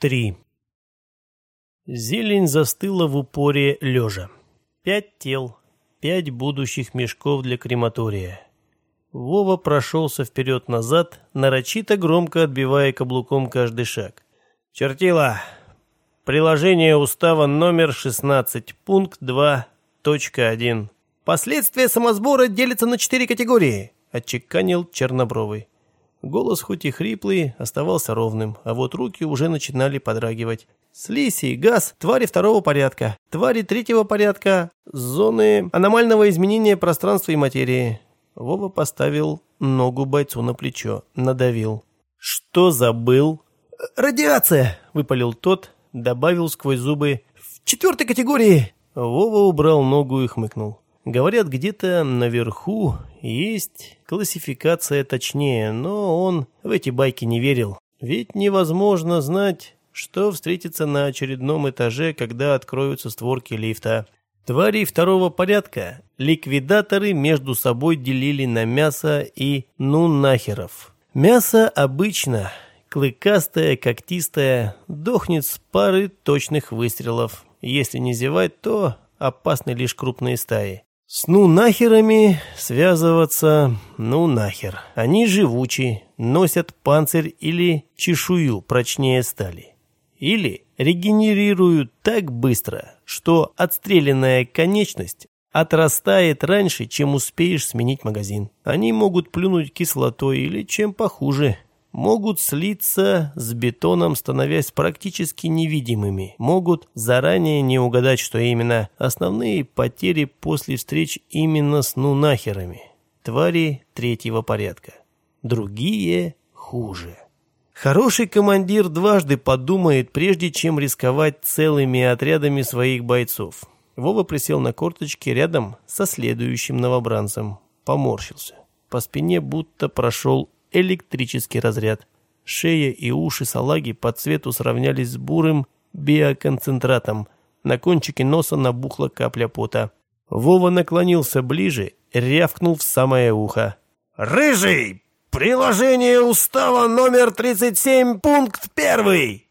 3. Зелень застыла в упоре лежа. Пять тел, пять будущих мешков для крематория. Вова прошелся вперед-назад, нарочито громко отбивая каблуком каждый шаг. «Чертила! Приложение устава номер 16, пункт 2.1. Последствия самосбора делятся на четыре категории», — отчеканил Чернобровый. Голос, хоть и хриплый, оставался ровным, а вот руки уже начинали подрагивать. Слизи, газ, твари второго порядка, твари третьего порядка, зоны аномального изменения пространства и материи. Вова поставил ногу бойцу на плечо, надавил. «Что забыл?» «Радиация!» — выпалил тот, добавил сквозь зубы. «В четвертой категории!» Вова убрал ногу и хмыкнул. Говорят, где-то наверху есть классификация точнее, но он в эти байки не верил. Ведь невозможно знать, что встретится на очередном этаже, когда откроются створки лифта. Твари второго порядка ликвидаторы между собой делили на мясо и ну нахеров. Мясо обычно клыкастое, когтистое, дохнет с пары точных выстрелов. Если не зевать, то опасны лишь крупные стаи. С ну нахерами связываться, ну нахер. Они живучи, носят панцирь или чешую прочнее стали. Или регенерируют так быстро, что отстрелянная конечность отрастает раньше, чем успеешь сменить магазин. Они могут плюнуть кислотой или чем похуже – могут слиться с бетоном, становясь практически невидимыми, могут заранее не угадать, что именно основные потери после встреч именно с нунахерами, твари третьего порядка. Другие хуже. Хороший командир дважды подумает, прежде чем рисковать целыми отрядами своих бойцов. Вова присел на корточки рядом со следующим новобранцем. Поморщился. По спине будто прошел электрический разряд. Шея и уши салаги по цвету сравнялись с бурым биоконцентратом. На кончике носа набухла капля пота. Вова наклонился ближе, рявкнул в самое ухо. «Рыжий! Приложение устава номер 37, пункт первый!»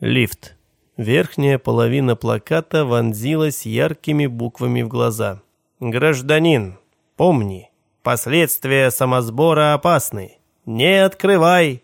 Лифт. Верхняя половина плаката вонзилась яркими буквами в глаза. «Гражданин, помни, Последствия самосбора опасны. Не открывай!»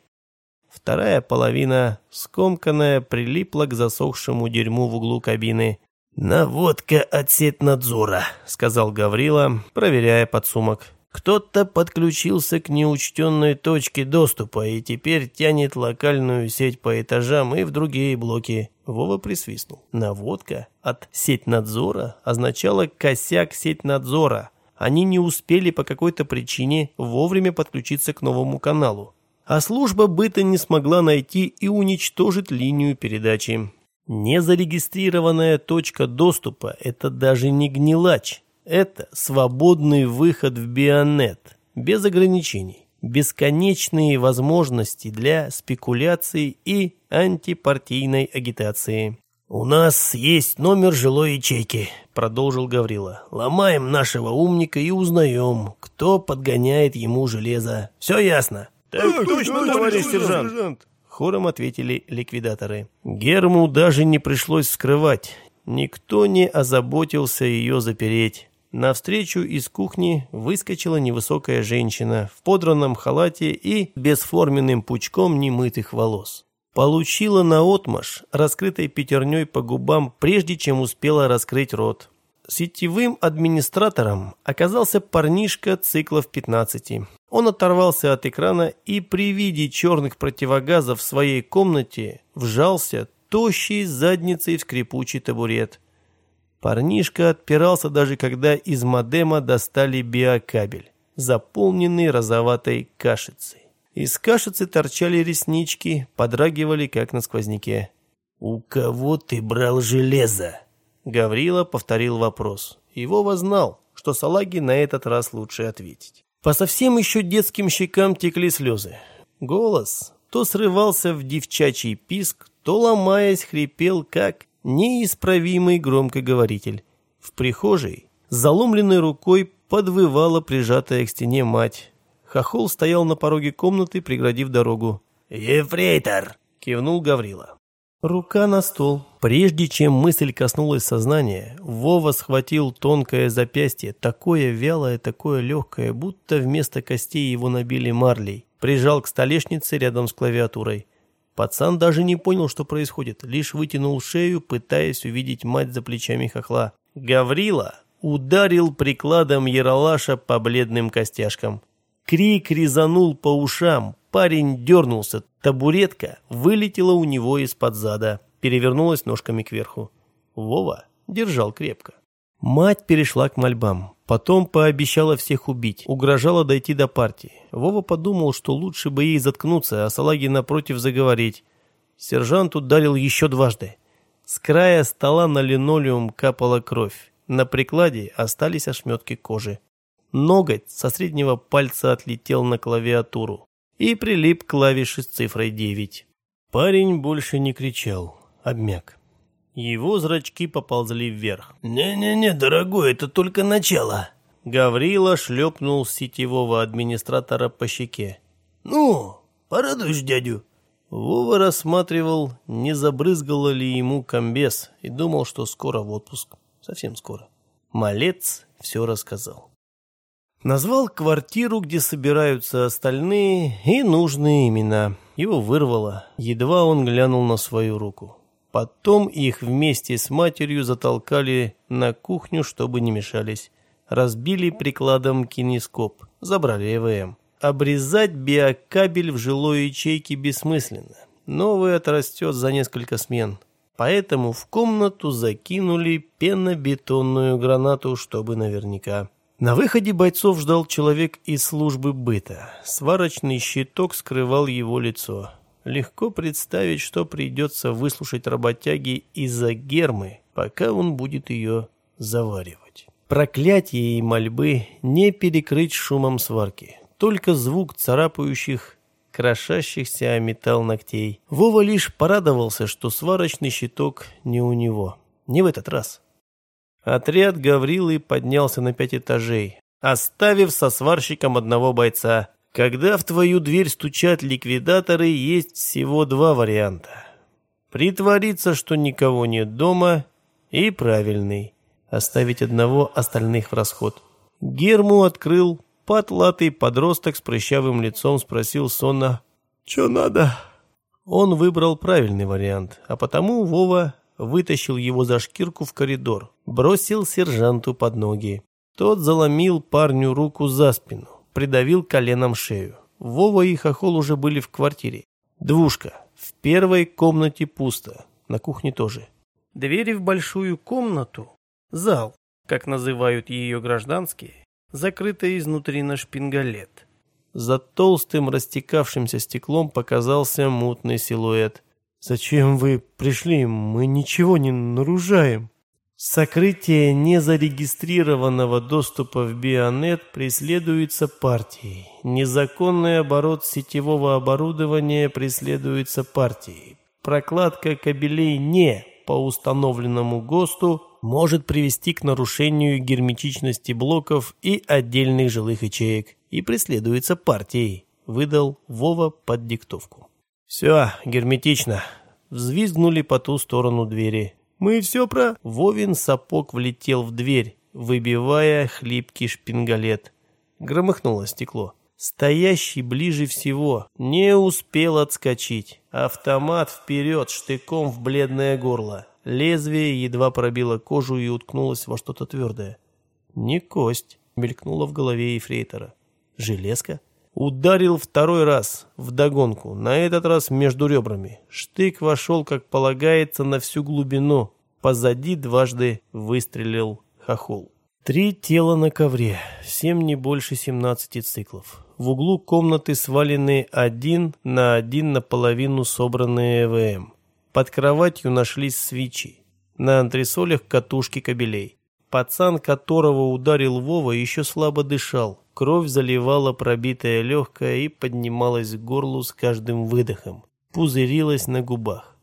Вторая половина, скомканная, прилипла к засохшему дерьму в углу кабины. «Наводка от сетнадзора», — сказал Гаврила, проверяя подсумок. «Кто-то подключился к неучтенной точке доступа и теперь тянет локальную сеть по этажам и в другие блоки». Вова присвистнул. «Наводка от сетнадзора означала косяк сетнадзора, они не успели по какой-то причине вовремя подключиться к новому каналу. А служба быта не смогла найти и уничтожить линию передачи. Незарегистрированная точка доступа – это даже не гнилач. Это свободный выход в Бионет, без ограничений, бесконечные возможности для спекуляций и антипартийной агитации. «У нас есть номер жилой ячейки», — продолжил Гаврила. «Ломаем нашего умника и узнаем, кто подгоняет ему железо. Все ясно?» «Так, так точно, точно, товарищ сержант!», сержант. Хором ответили ликвидаторы. Герму даже не пришлось скрывать. Никто не озаботился ее запереть. Навстречу из кухни выскочила невысокая женщина в подранном халате и бесформенным пучком немытых волос. Получила наотмашь, раскрытой пятерней по губам, прежде чем успела раскрыть рот. Сетевым администратором оказался парнишка циклов 15. Он оторвался от экрана и при виде черных противогазов в своей комнате вжался тощей задницей в скрипучий табурет. Парнишка отпирался даже когда из модема достали биокабель, заполненный розоватой кашицей. Из кашицы торчали реснички, подрагивали, как на сквозняке. «У кого ты брал железо?» Гаврила повторил вопрос. Его вознал, что салаги на этот раз лучше ответить. По совсем еще детским щекам текли слезы. Голос то срывался в девчачий писк, то, ломаясь, хрипел, как неисправимый громкоговоритель. В прихожей, заломленной рукой, подвывала прижатая к стене мать. Хохол стоял на пороге комнаты, преградив дорогу. «Ефрейтор, кивнул Гаврила. Рука на стол. Прежде чем мысль коснулась сознания, Вова схватил тонкое запястье, такое вялое, такое легкое, будто вместо костей его набили марлей. Прижал к столешнице рядом с клавиатурой. Пацан даже не понял, что происходит, лишь вытянул шею, пытаясь увидеть мать за плечами хохла. Гаврила ударил прикладом Яралаша по бледным костяшкам. Крик резанул по ушам, парень дернулся, табуретка вылетела у него из-под зада, перевернулась ножками кверху. Вова держал крепко. Мать перешла к мольбам. Потом пообещала всех убить, угрожала дойти до партии. Вова подумал, что лучше бы ей заткнуться, а салаги напротив заговорить. Сержант ударил еще дважды. С края стола на линолеум капала кровь. На прикладе остались ошметки кожи. Ноготь со среднего пальца отлетел на клавиатуру и прилип к клавише с цифрой 9. Парень больше не кричал, обмяк. Его зрачки поползли вверх. «Не-не-не, дорогой, это только начало». Гаврила шлепнул сетевого администратора по щеке. «Ну, порадуешь дядю». Вова рассматривал, не забрызгало ли ему комбез, и думал, что скоро в отпуск. Совсем скоро. Малец все рассказал. Назвал квартиру, где собираются остальные, и нужные имена. Его вырвало, едва он глянул на свою руку. Потом их вместе с матерью затолкали на кухню, чтобы не мешались. Разбили прикладом кинескоп, забрали ЭВМ. Обрезать биокабель в жилой ячейке бессмысленно. Новый отрастет за несколько смен. Поэтому в комнату закинули пенобетонную гранату, чтобы наверняка. На выходе бойцов ждал человек из службы быта. Сварочный щиток скрывал его лицо. Легко представить, что придется выслушать работяги из-за гермы, пока он будет ее заваривать. Проклятие и мольбы не перекрыть шумом сварки. Только звук царапающих, крошащихся о металл ногтей. Вова лишь порадовался, что сварочный щиток не у него. Не в этот раз. Отряд Гаврилы поднялся на пять этажей, оставив со сварщиком одного бойца. Когда в твою дверь стучат ликвидаторы, есть всего два варианта. Притвориться, что никого нет дома, и правильный. Оставить одного, остальных в расход. Герму открыл потлатый подросток с прыщавым лицом, спросил сонно «Чё надо?» Он выбрал правильный вариант, а потому Вова вытащил его за шкирку в коридор, бросил сержанту под ноги. Тот заломил парню руку за спину придавил коленом шею. Вова и Хохол уже были в квартире. Двушка. В первой комнате пусто. На кухне тоже. Двери в большую комнату, зал, как называют ее гражданские, закрыта изнутри на шпингалет. За толстым растекавшимся стеклом показался мутный силуэт. «Зачем вы пришли? Мы ничего не нарушаем». Сокрытие незарегистрированного доступа в Бионет преследуется партией. Незаконный оборот сетевого оборудования преследуется партией. Прокладка кабелей не по установленному ГОСТу может привести к нарушению герметичности блоков и отдельных жилых ячеек и преследуется партией, выдал Вова под диктовку. Все, герметично. Взвизгнули по ту сторону двери. Мы все про...» Вовин сапог влетел в дверь, выбивая хлипкий шпингалет. Громыхнуло стекло. Стоящий ближе всего не успел отскочить. Автомат вперед, штыком в бледное горло. Лезвие едва пробило кожу и уткнулось во что-то твердое. «Не кость», — мелькнуло в голове Ефрейтора. «Железка?» Ударил второй раз, вдогонку, на этот раз между ребрами. Штык вошел, как полагается, на всю глубину. Позади дважды выстрелил хохол. Три тела на ковре, всем не больше 17 циклов. В углу комнаты свалены один на один наполовину собранные ЭВМ. Под кроватью нашлись свечи. На антресолях катушки кабелей. Пацан, которого ударил Вова, еще слабо дышал. Кровь заливала пробитое легкое и поднималась к горлу с каждым выдохом, пузырилась на губах.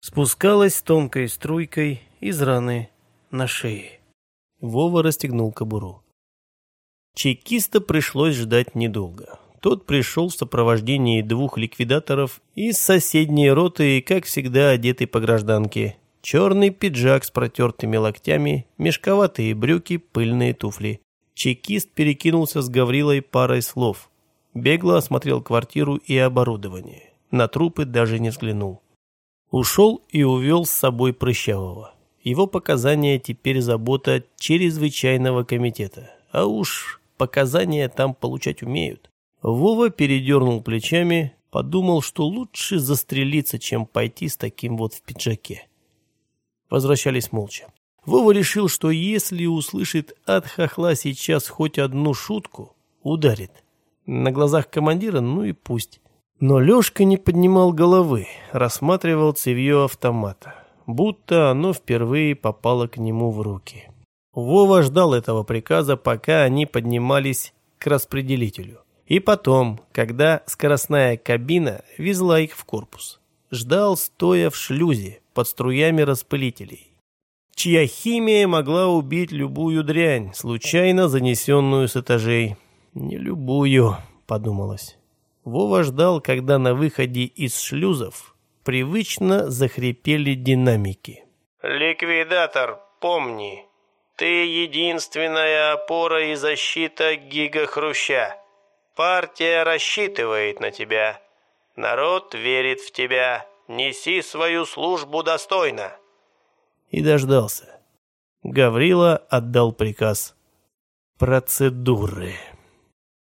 Спускалась тонкой струйкой из раны на шее. Вова расстегнул кобуру. Чекиста пришлось ждать недолго. Тот пришел в сопровождении двух ликвидаторов из соседней роты и, как всегда, одетый по гражданке. Черный пиджак с протертыми локтями, мешковатые брюки, пыльные туфли. Чекист перекинулся с Гаврилой парой слов. Бегло осмотрел квартиру и оборудование. На трупы даже не взглянул. Ушел и увел с собой Прыщавого. Его показания теперь забота чрезвычайного комитета. А уж показания там получать умеют. Вова передернул плечами, подумал, что лучше застрелиться, чем пойти с таким вот в пиджаке. Возвращались молча. Вова решил, что если услышит от хохла сейчас хоть одну шутку, ударит. На глазах командира, ну и пусть. Но Лёшка не поднимал головы, рассматривал цевьё автомата, будто оно впервые попало к нему в руки. Вова ждал этого приказа, пока они поднимались к распределителю. И потом, когда скоростная кабина везла их в корпус. Ждал, стоя в шлюзе, под струями распылителей чья химия могла убить любую дрянь, случайно занесенную с этажей. «Не любую», — подумалось. Вова ждал, когда на выходе из шлюзов привычно захрипели динамики. «Ликвидатор, помни, ты единственная опора и защита гигахруща. Партия рассчитывает на тебя. Народ верит в тебя. Неси свою службу достойно» и дождался. Гаврила отдал приказ. Процедуры.